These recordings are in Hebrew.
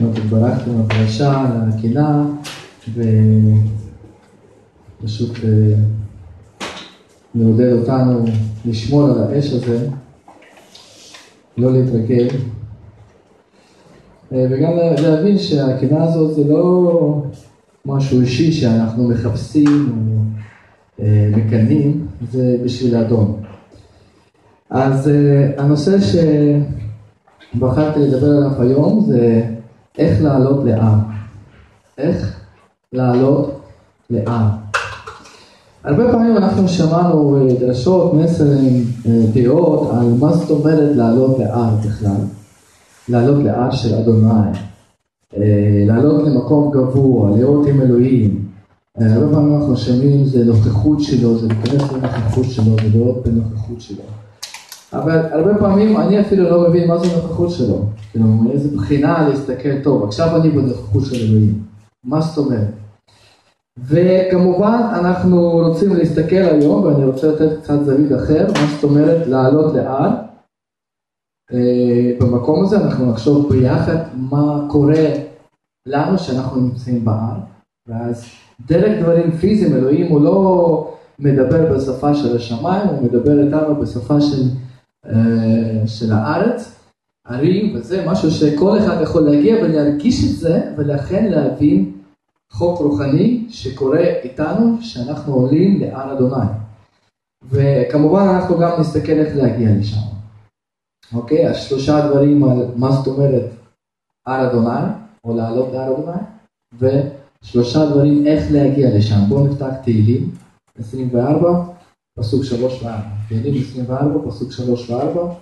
מאוד התברכתם בפרשה, על הקינה, ופשוט אה, מעודד אותנו לשמור על האש הזה, לא להתרגל, אה, וגם להבין שהקינה הזאת זה לא משהו אישי שאנחנו מחפשים או אה, מקנאים, זה בשביל האדון. אז הנושא שבחרתי לדבר עליו היום זה איך לעלות להר. איך לעלות להר. הרבה פעמים אנחנו שמענו אה, דרשות, מסרים, אה, דעות על מה זאת אומרת לעלות להר בכלל. לעלות להר של אדוני. אה, לעלות למקום גבוה, להיות עם אלוהים. הרבה פעמים אנחנו שומעים זה נוכחות שלו, זה להיכנס לנוכחות שלו, זה להיות בנוכחות שלו. אבל הרבה פעמים אני אפילו לא מבין מה זה נוכחות שלו. כאילו, איזה בחינה להסתכל טוב, עכשיו אני בנוכחות של אלוהים. מה זאת אומרת? וכמובן אנחנו רוצים להסתכל היום, ואני רוצה לתת קצת זווית אחר, מה זאת אומרת לעלות לאט. אה, במקום הזה אנחנו נחשוב ביחד מה קורה לנו שאנחנו נמצאים בהר, ואז דרך דברים פיזיים, אלוהים הוא לא מדבר בשפה של השמיים, הוא מדבר איתנו בשפה של של הארץ, ערים וזה, משהו שכל אחד יכול להגיע ולהרגיש את זה, ולכן להבין חוק רוחני שקורה איתנו, שאנחנו עולים להר אדוני. וכמובן אנחנו גם נסתכל איך להגיע לשם. אוקיי? אז שלושה דברים על מה זאת אומרת הר אדוני, או לעלות להר אדוני, ושלושה דברים איך להגיע לשם. בואו נפתח תהילים, 24. פסוק שלוש וארבע. תהילים 24, פסוק שלוש וארבע.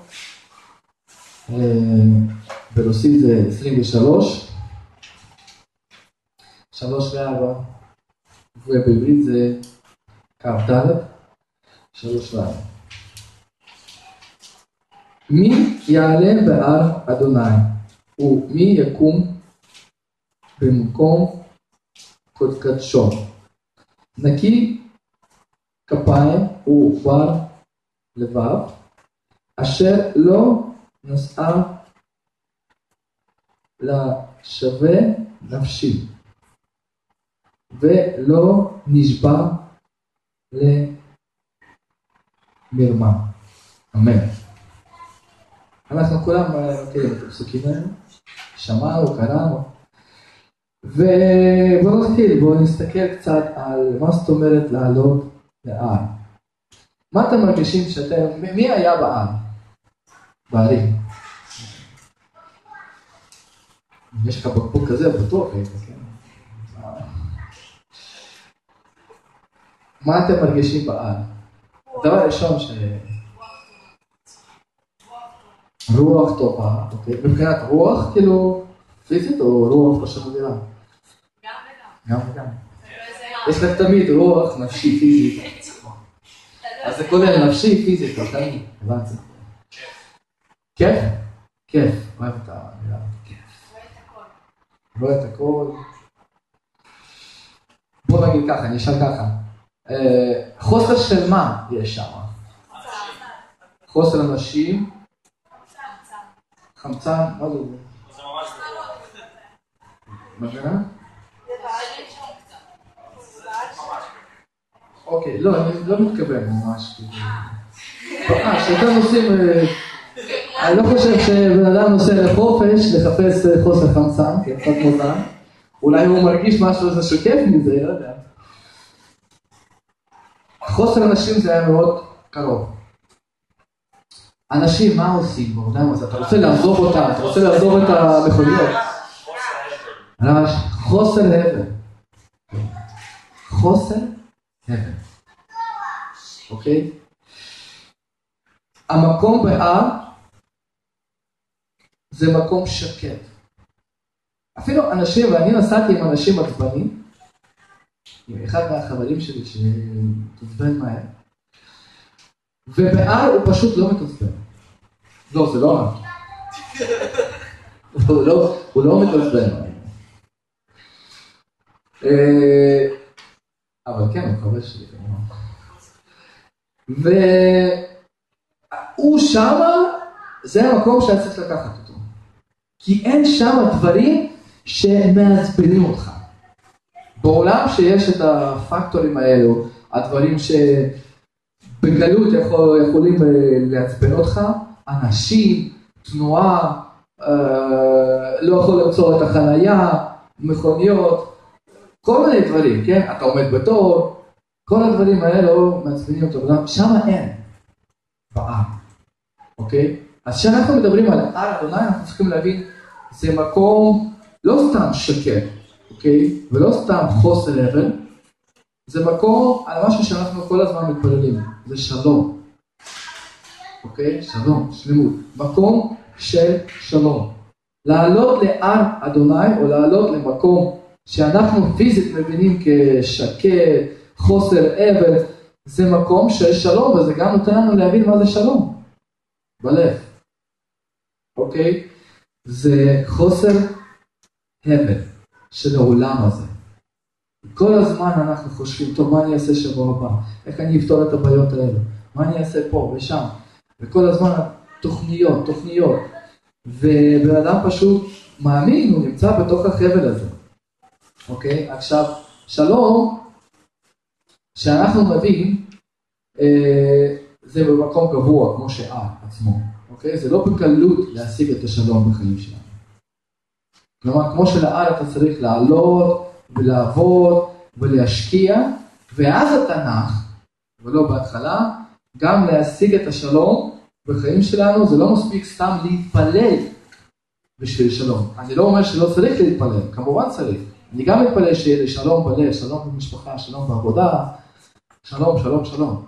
אה, ברוסית זה 23, שלוש וארבע, ובעברית זה כ"ד, שלוש וארבע. מי יעלה בהר אדוני, ומי יקום במקום קודשו. נקי כפיים הוא בר לבב, אשר לא נשאה לשווה נפשי, ולא נשבע למרמה. אמן. אנחנו כולם מכירים את הפסוקים האלה, שמענו, קראנו, ובואו נתחיל, בואו נסתכל קצת על מה זאת אומרת לעלות להר. מה אתם מרגישים שאתם, מי היה בהר? בערים. יש לך בקבוק כזה, בטוח היית, כן? מה אתם מרגישים בהר? הדבר הראשון ש... רוח טובה, אוקיי? מבחינת רוח, כאילו, פיזית או רוח פשוט מדינה? גם וגם. גם וגם. יש לך תמיד רוח נפשי, פיזית. אז זה כולל נפשי, פיזית, כלכלי, הבנתי. כיף? כיף, אוהב את המילה, כיף. רואה את הכל. בוא נגיד ככה, אני אשאל ככה. אה, חוסר של מה יש שם? חוסר אנשים? חמצן? מה זה? מבינה? אוקיי, לא, אני לא מתכוון ממש. כאילו. אה, כשאתם נוסעים, אה, אני לא חושב שבן אדם נוסע לחופש לחפש אה, חוסר חמצן, כי קצת מוזר. אולי הוא מרגיש משהו איזה שוקף מזה, לא יודע. חוסר אנשים זה היה מאוד קרוב. אנשים, מה עושים בעולם הזה? אתה רוצה לעזוב אותה, אתה רוצה לעזוב את המכוניות. חוסר הבל. חוסר. אוקיי? המקום בהר זה מקום שקט. אפילו אנשים, ואני נסעתי עם אנשים עצבנים, עם אחד מהחברים שלי שתעצבן מהר, ובהר הוא פשוט לא מתעצבן. לא, זה לא רע. הוא לא, הוא לא מתעצבן. אבל כן, הוא חבר שלי כמובן. והוא שמה, זה המקום שהיה צריך לקחת אותו. כי אין שם דברים שמעצבנים אותך. בעולם שיש את הפקטורים האלו, הדברים שבגלות יכול, יכולים אה, לעצבן אותך, אנשים, תנועה, אה, לא יכול למצוא את החנייה, מכוניות, כל מיני דברים, כן? אתה עומד בתור, כל הדברים האלו מעצבנים אותו, שם אין, בעם, אוקיי? אז כשאנחנו מדברים על הר אדוני, אנחנו צריכים להבין, זה מקום לא סתם שקט, אוקיי? ולא סתם חוסר הבל, זה מקום על משהו שאנחנו כל הזמן מתפללים, זה שלום, אוקיי? שלום, שלמות. מקום של שלום. לעלות להר אדוני או לעלות למקום שאנחנו פיזית מבינים כשקט, חוסר אבל, זה מקום של שלום וזה גם נותן לנו להבין מה זה שלום בלב, אוקיי? זה חוסר הבל של העולם הזה. כל הזמן אנחנו חושבים, טוב, מה אני אעשה שבוע הבא? איך אני אפתור את הבעיות האלה? מה אני אעשה פה ושם? וכל הזמן תוכניות, תוכניות. ובן אדם פשוט מאמין, הוא נמצא בתוך החבל הזה. אוקיי? עכשיו, שלום, שאנחנו מביאים, אה, זה במקום גבוה, כמו שאת עצמו. אוקיי? זה לא בקלות להשיג את השלום בחיים שלנו. כלומר, כמו שלאט אתה צריך לעלות ולעבוד ולהשקיע, ואז התנ"ך, ולא בהתחלה, גם להשיג את השלום בחיים שלנו, זה לא מספיק סתם להתפלל בשביל שלום. אני לא אומר שלא צריך להתפלל, כמובן צריך. אני גם מתפלל שיהיה לי שלום בלב, שלום במשפחה, שלום בעבודה, שלום, שלום, שלום.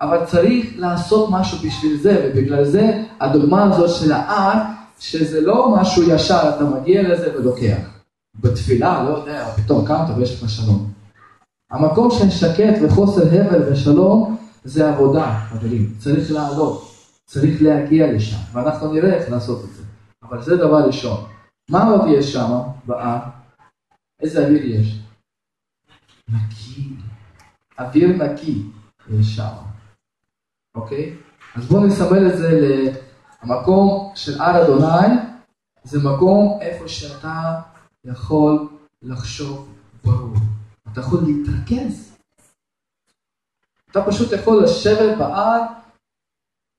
אבל צריך לעשות משהו בשביל זה, ובגלל זה הדוגמה הזאת של האר, שזה לא משהו ישר, אתה מגיע לזה ולוקח. בתפילה, לא יודע, פתאום קמת ויש לך שלום. המקום של שקט וחוסר הבל ושלום זה עבודה, חברים. צריך לעלות, צריך להגיע לשם, ואנחנו נראה איך לעשות את זה. אבל זה דבר ראשון. מה עוד יש שם באר? איזה אוויר יש? נקי. אוויר נקי יש שם. אוקיי? אז בואו נסמל את זה למקום של הר אדוני, זה מקום איפה שאתה יכול לחשוב ברור. אתה יכול להתרכז. אתה פשוט יכול לשבת בהר,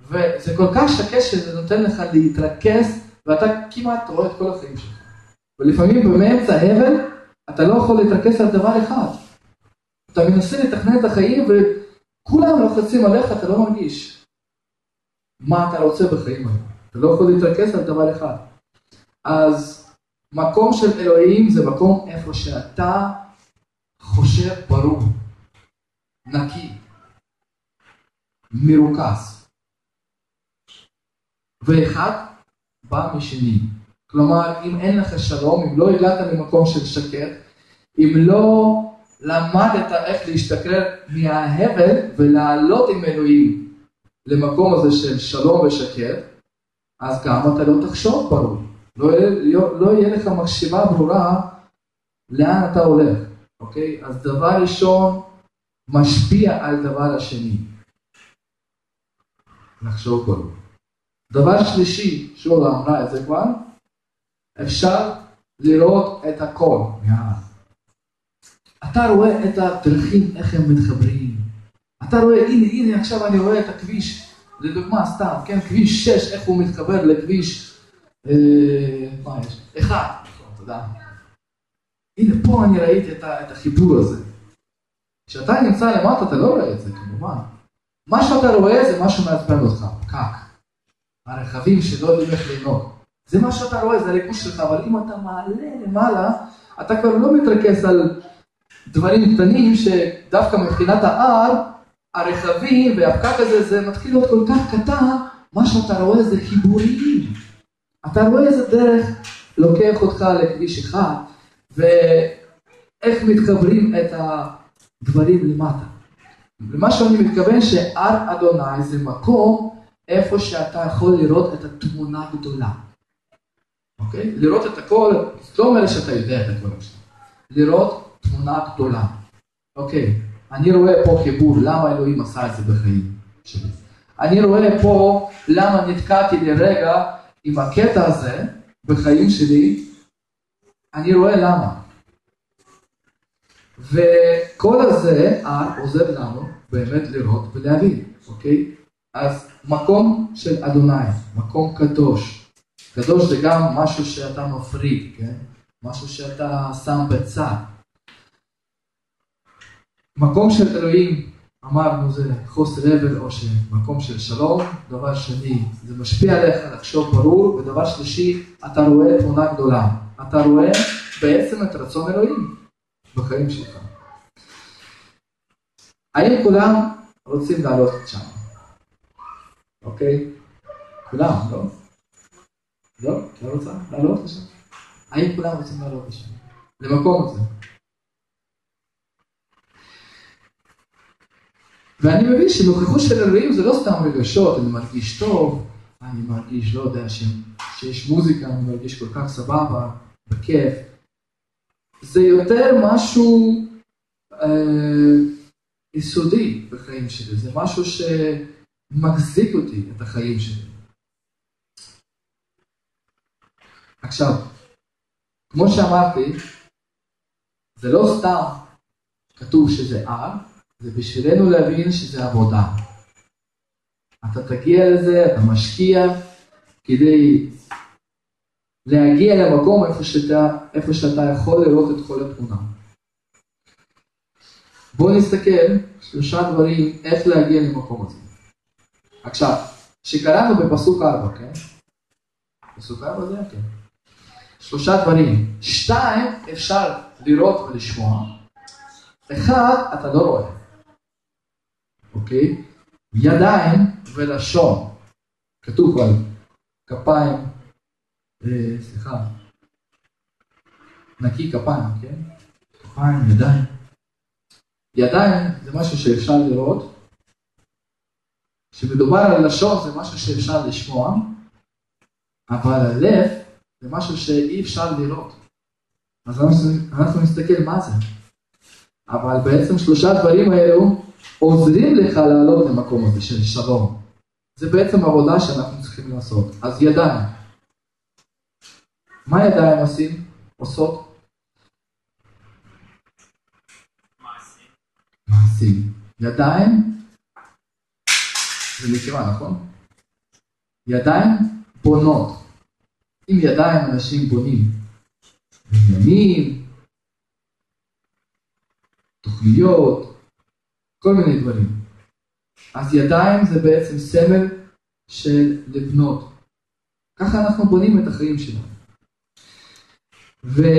וזה כל כך שקט שזה נותן לך להתרכז, ואתה כמעט רואה את כל החיים שלך. ולפעמים באמצע הבל, אתה לא יכול להתרכז על דבר אחד. אתה מנסה לתכנן את החיים, ו... כולם לוחצים עליך, אתה לא מרגיש מה אתה רוצה בחיים האלה. אתה לא יכול להתרכז על דבר אחד. אז מקום של אלוהים זה מקום איפה שאתה חושב ברור, נקי, מרוכז. ואחד בא משני. כלומר, אם אין לך שלום, אם לא הגעת למקום של שקט, אם לא למדת איך להשתחרר מההבל ולעלות עם אלוהים למקום הזה של שלום ושקט, אז גם אתה לא תחשוב ברור. לא יהיה, לא יהיה לך מחשיבה ברורה לאן אתה הולך, אוקיי? אז דבר ראשון משפיע על דבר השני. לחשוב ברור. דבר שלישי, שולה אמרה את זה כבר, אפשר לראות את הכל. אתה רואה את הדרכים, איך הם מתחברים. אתה רואה, הנה, הנה, עכשיו אני רואה את הכביש, לדוגמה, סתם, כן, כביש 6, איך הוא מתחבר לכביש, אה, מה יש? אחד, תודה. הנה, פה אני ראיתי את החיבור הזה. כשאתה נמצא למטה, אתה לא רואה את זה, כמובן. מה שאתה רואה זה מה שמעצבן אותך, פקק. הרכבים שלא יודעים איך לנהוג. זה מה שאתה רואה, זה הריכוז שלך, אבל אם אתה מעלה למעלה, אתה כבר לא מתרכז על דברים קטנים שדווקא מבחינת ההר, הרכבים והפקק הזה, זה מתחיל להיות כל כך קטן, מה שאתה רואה זה חיבורים. אתה רואה איזה דרך לוקח אותך לכביש אחד, ואיך מתחברים את הדברים למטה. למה שאני מתכוון שהר אדוני זה מקום איפה שאתה יכול לראות את התמונה הגדולה. אוקיי? לראות את הכל, זאת לא אומרת שאתה יודע את הכל עכשיו. לראות תמונה גדולה. אוקיי, אני רואה פה חיבור, למה אלוהים עשה את זה בחיים שלי. אני רואה פה למה נתקעתי לרגע עם הקטע הזה בחיים שלי, אני רואה למה. וכל הזה עוזר לנו באמת לראות ולהבין, אוקיי? אז מקום של אדוני, מקום קדוש. קדוש זה גם משהו שאתה מפריד, כן? משהו שאתה שם בצד. מקום של אלוהים, אמרנו זה חוסר הבל או מקום של שלום, דבר שני, זה משפיע עליך לחשוב ברור, ודבר שלישי, אתה רואה תמונה גדולה, אתה רואה בעצם את רצון אלוהים בחיים שלך. האם כולם רוצים לעלות שם? אוקיי? כולם, לא? לא? לא רוצה לעלות לשם? האם כולם רוצים לעלות לשם? למקום הזה. ואני מבין שנוכחות של אלוהים זה לא סתם רגשות, אני מרגיש טוב, אני מרגיש, לא יודע, ש... שיש מוזיקה, אני מרגיש כל כך סבבה, בכיף. זה יותר משהו אה, יסודי בחיים שלי, זה משהו שמחזיק אותי, את החיים שלי. עכשיו, כמו שאמרתי, זה לא סתם כתוב שזה R, זה בשבילנו להבין שזה עבודה. אתה תגיע לזה, אתה משקיע כדי להגיע למקום איפה שאתה, איפה שאתה יכול לראות את כל התמונה. בואו נסתכל שלושה דברים איך להגיע למקום הזה. עכשיו, שקראנו בפסוק 4, כן? פסוק 4 זה כן. שלושה דברים. שתיים, אפשר לראות ולשמוע. אחד, אתה לא רואה. אוקיי? ידיים ולשון. כתוב על כפיים, אה, סליחה, נקי כפיים, כן? כפיים, ידיים. ידיים זה משהו שאפשר לראות. כשמדובר על לשון זה משהו שאפשר לשמוע, אבל הלב זה משהו שאי אפשר לראות. אז אנחנו נסתכל מה זה. אבל בעצם שלושה דברים האלו עוזרים לך לעלות למקום הזה של שלום. זה בעצם עבודה שאנחנו צריכים לעשות. אז ידיים. מה ידיים עושים? עושות? מעשים. ידיים זה נקרא, נכון? ידיים בונות. עם ידיים אנשים בונים. בניינים, תוכניות, כל מיני דברים. אז ידיים זה בעצם סמל של לבנות. ככה אנחנו בונים את החיים שלנו. ודווקא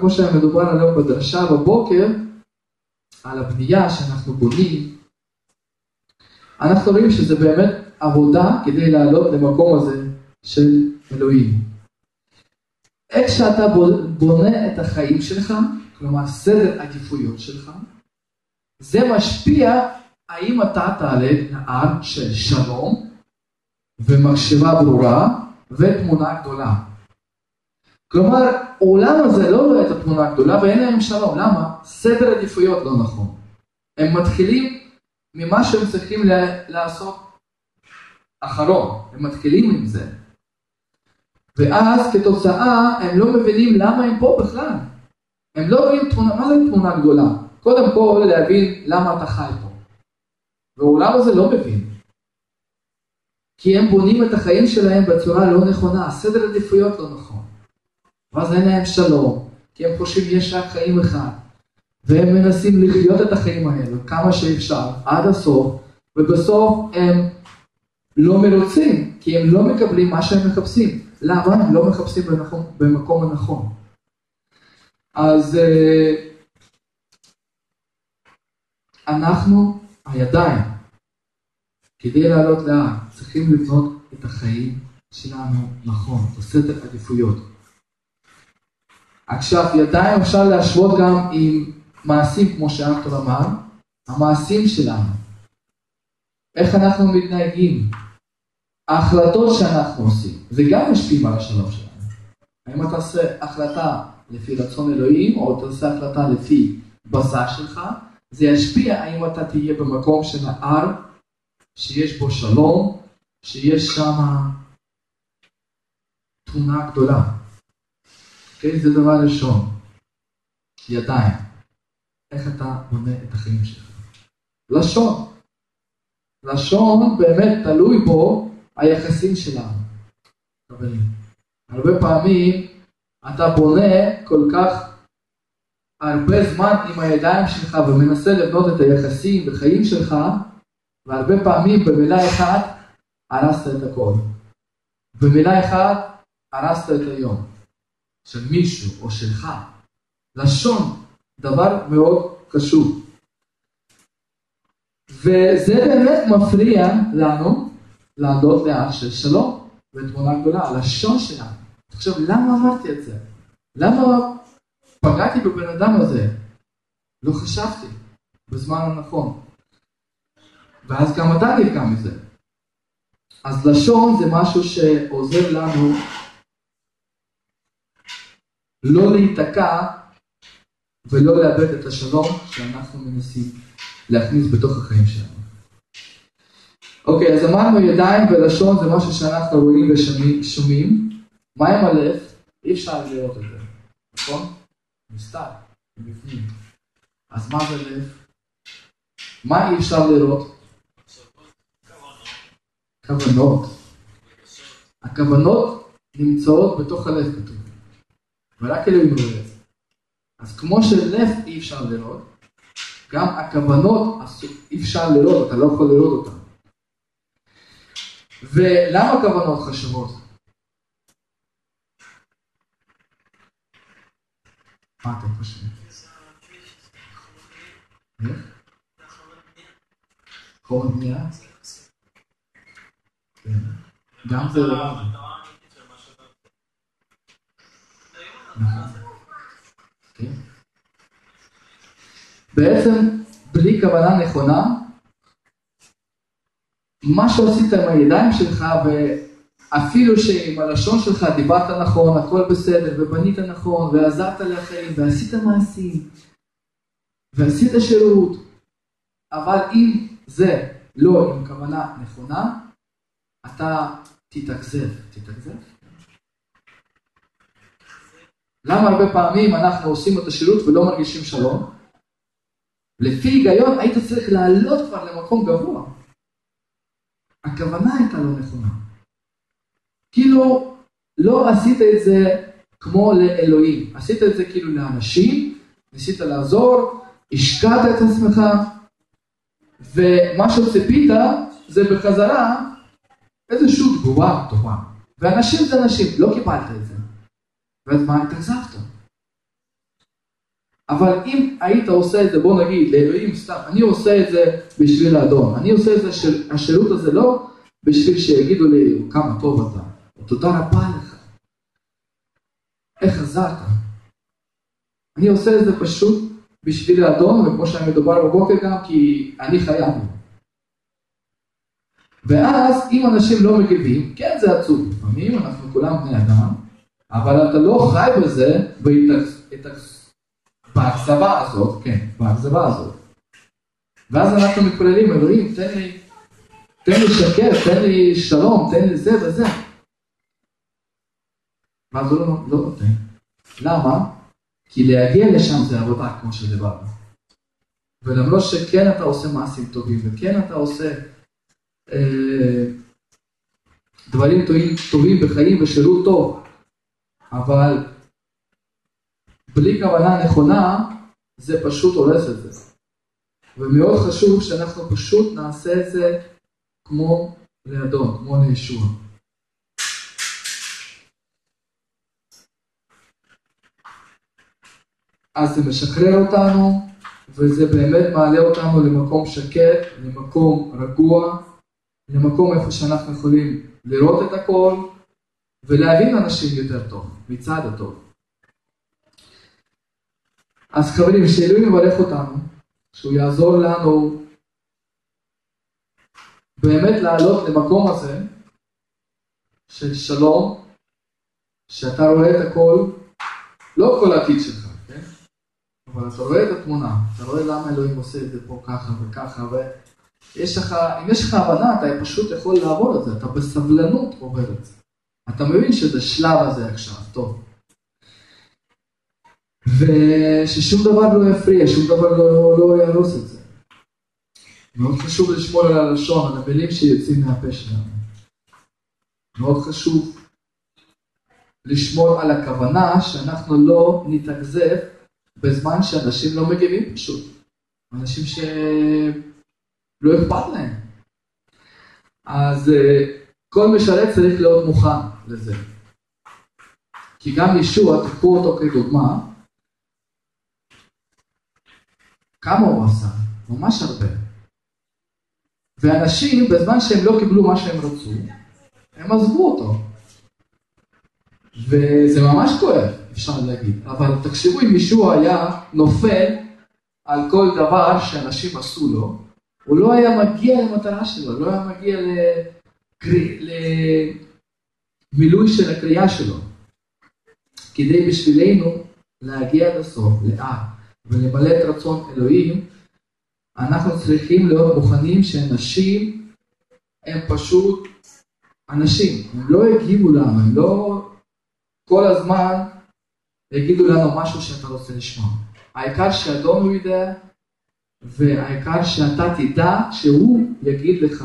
כמו שמדובר עליו בדרשה בבוקר, על הבנייה שאנחנו בונים, אנחנו רואים שזה באמת עבודה כדי לעלות למקום הזה של אלוהים. איך שאתה בונה את החיים שלך, כלומר סדר עדיפויות שלך, זה משפיע האם אתה תעלה נהר של שלום ומחשבה ברורה ותמונה גדולה. כלומר, העולם הזה לא רואה את התמונה הגדולה ואין להם שלום. למה? סדר עדיפויות לא נכון. הם מתחילים ממה שהם צריכים לעשות אחרון. הם מתחילים עם זה. ואז כתוצאה הם לא מבינים למה הם פה בכלל. הם לא רואים תמונה, מה זה תמונה גדולה? קודם כל להבין למה אתה חי פה. והעולם הזה לא מבין. כי הם בונים את החיים שלהם בצורה לא נכונה, סדר עדיפויות לא נכון. ואז אין להם שלום, כי הם חושבים יש רק חיים אחד. והם מנסים לחיות את החיים האלו כמה שאפשר, עד הסוף, ובסוף הם לא מרוצים, כי הם לא מקבלים מה שהם מחפשים. למה? לא מחפשים במקום, במקום הנכון. אז אה, אנחנו, הידיים, כדי לעלות לאט, צריכים לבנות את החיים שלנו נכון, את הסדר עדיפויות. עכשיו, ידיים אפשר להשוות גם עם מעשים, כמו שארתור אמר, המעשים שלנו. איך אנחנו מתנהגים, ההחלטות שאנחנו עושים, זה גם משפיעים על השלום שלנו. האם אתה עושה החלטה לפי רצון אלוהים, או אתה עושה החלטה לפי בשר שלך, זה ישפיע האם אתה תהיה במקום של ההר, שיש בו שלום, שיש שם תמונה גדולה. אוקיי? זה דבר ראשון. ידיים. איך אתה בונה את החיים שלך. לשון. לשון באמת תלוי בו היחסים שלנו. חברים. הרבה פעמים אתה בונה כל כך הרבה זמן עם הידיים שלך ומנסה לבנות את היחסים בחיים שלך, והרבה פעמים במילה אחת הרסת את הכל. במילה אחת הרסת את היום של מישהו או שלך. לשון, דבר מאוד חשוב. וזה באמת מפריע לנו לעלות לאט של שלום ותמונה גדולה, הלשון שלנו. עכשיו, למה אמרתי את זה? למה פגעתי בבן אדם הזה? לא חשבתי בזמן הנכון. ואז גם אתה נפגע מזה. אז לשון זה משהו שעוזר לנו לא להיתקע ולא לאבד את השלום שאנחנו מנסים להכניס בתוך החיים שלנו. אוקיי, אז אמרנו ידיים ולשון זה משהו שאנחנו רואים ושומעים. מה עם הלב? אי אפשר לראות את זה, נכון? נסתר, מבפנים. אז מה זה לב? מה אי אפשר לראות? כוונות. הכוונות נמצאות בתוך הלב כתוב, ורק אלוהים רואה את זה. אז כמו שלב אי אפשר לראות, גם הכוונות אי אפשר לראות, אתה לא יכול לראות אותן. ולמה כוונות חשובות? מה אתם חושבים? חומר בנייה? כן. גם זה לא... נכון. כן. בעצם בלי כוונה נכונה, מה שעשית עם הידיים שלך, ואפילו שעם הלשון שלך דיברת נכון, הכל בסדר, ובנית נכון, ועזרת לחיים, ועשית מעשים, ועשית שירות, אבל אם זה לא עם כוונה נכונה, אתה תתאכזב. תתאכזב? למה הרבה פעמים אנחנו עושים את השירות ולא מרגישים שלום? לפי היגיון היית צריך לעלות כבר למקום גבוה. הכוונה הייתה לא נכונה. כאילו לא עשית את זה כמו לאלוהים, עשית את זה כאילו לאנשים, ניסית לעזור, השקעת את עצמך, ומה שציפית זה בחזרה איזושהי תגובה טובה. ואנשים זה אנשים, לא קיבלת את זה. ואז מה התאכזבת? אבל אם היית עושה את זה, בוא נגיד, לאלוהים סתם, אני עושה את זה בשביל האדון, אני עושה את זה, של, השירות הזה לא בשביל שיגידו לי כמה טוב אתה, תודה רבה לך, איך עזרת. אני עושה את זה פשוט בשביל האדון, וכמו שאני מדובר בבוקר גם, כי אני חייב. ואז אם אנשים לא מגיבים, כן זה עצוב, לפעמים אנחנו כולם בני אדם, אבל אתה לא חי בזה באכזבה הזאת, כן, באכזבה הזאת. ואז אנחנו מתפללים, אלוהים, תן לי, תן לי שקר, תן לי שלום, תן לי זה וזה. ואז הוא לא, לא נותן. למה? כי להגיע לשם זה עבודה, כמו שדיברנו. ולמרות שכן אתה עושה מעשים טובים, וכן אתה עושה אה, דברים טובים, טובים בחיים ושירות טוב, אבל בלי כוונה נכונה, זה פשוט הורס את זה. ומאוד חשוב שאנחנו פשוט נעשה את זה כמו לאדון, כמו לישוע. אז זה משחרר אותנו, וזה באמת מעלה אותנו למקום שקט, למקום רגוע, למקום איפה שאנחנו יכולים לראות את הכל, ולהבין אנשים יותר טוב, מצד הטוב. אז חברים, שאלוהים יברך אותנו, שהוא יעזור לנו באמת לעלות למקום הזה של שלום, שאתה רואה את הכל, לא כל העתיד שלך, כן? אבל אתה רואה את התמונה, אתה רואה למה אלוהים עושה את זה פה ככה וככה, ויש לך, אם יש לך הבנה, אתה פשוט יכול לעבור את זה, אתה בסבלנות עובר את זה. אתה מבין שזה שלב הזה עכשיו, טוב. וששום דבר לא יפריע, שום דבר לא, לא יהרוס את זה. מאוד חשוב לשמור על הלשון, על המילים שיוצאים מהפה שלנו. מאוד חשוב לשמור על הכוונה שאנחנו לא נתאכזב בזמן שאנשים לא מגיבים פשוט. אנשים שלא אכפת להם. אז אה, כל משרת צריך להיות מוכן לזה. כי גם ישוע, תקחו אותו כדוגמה, כמה הוא עשה? ממש הרבה. ואנשים, בזמן שהם לא קיבלו מה שהם רצו, הם עזבו אותו. וזה ממש כואב, אפשר להגיד. אבל תחשבו אם מישהו היה נופל על כל דבר שאנשים עשו לו, הוא לא היה מגיע למטרה שלו, לא היה מגיע למילוי של הקריאה שלו. כדי בשבילנו להגיע עד הסוף, לאט, ולמלא את רצון אלוהים, אנחנו צריכים להיות מוכנים שאנשים הם פשוט אנשים, הם לא יגיבו לנו, הם לא כל הזמן יגידו לנו משהו שאתה רוצה לשמוע. העיקר שאדון הוא יודע, והעיקר שאתה תדע שהוא יגיד לך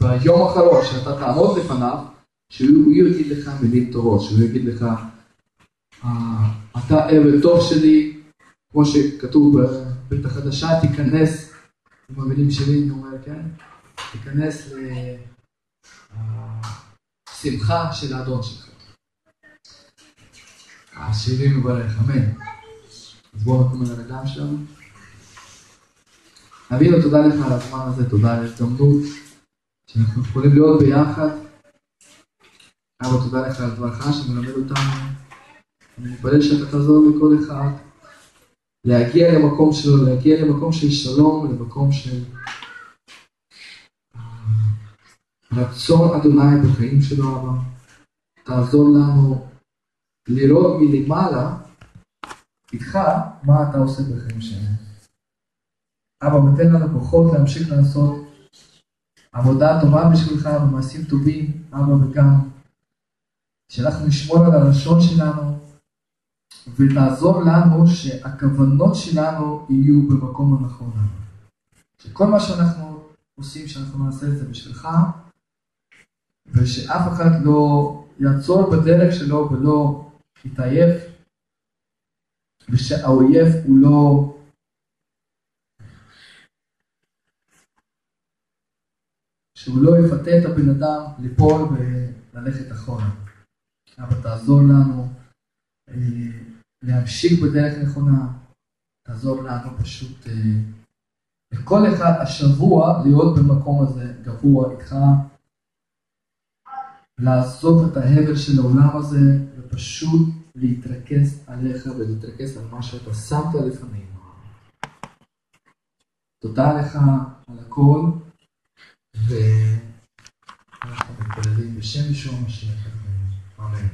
ביום האחרון שאתה תעמוד לפניו, שהוא יגיד לך מילים טובות, שהוא יגיד לך, אה, אתה עבד טוב שלי, כמו שכתוב בבית החדשה, תיכנס, עם המילים שלי, אני אומר, כן? תיכנס לשמחה של האדון שלך. השירים מברך, אמן. אז בואו נקום על הרגליים שלנו. אבינו, תודה לך על הזמן הזה, תודה על ההזדמנות שאנחנו יכולים להיות ביחד. אבא, תודה לך על דברך שמלמד אותנו. אני מתפלל שאתה תעזור לכל אחד להגיע למקום שלו, להגיע למקום של שלום, למקום של רצון אדוני בחיים שלו, אבא. תעזור לנו לראות מלמעלה איתך מה אתה עושה בחיים שלנו. אבא, ותן לנו כוחות להמשיך לעשות עבודה טובה בשבילך ומעשים טובים, אבא, וגם שאנחנו נשמור על הלשון שלנו ותעזור לנו שהכוונות שלנו יהיו במקום הנכון. שכל מה שאנחנו עושים, שאנחנו נעשה את זה בשבילך, ושאף אחד לא יעצור בדרך שלו ולא יתעייף, ושהאויב הוא לא... שהוא לא יפתה את הבן אדם ליפול וללכת אחורה. אבל תעזור לנו אה, להמשיך בדרך נכונה, תעזור לנו פשוט אה, לכל אחד השבוע להיות במקום הזה גבוה איתך, לעזוב את ההבל של העולם הזה ופשוט להתרכז עליך ולהתרכז על מה שאתה שמת לפנינו. תודה לך על הכל, ואנחנו מתפללים בשם ישוע המשיח. אמן.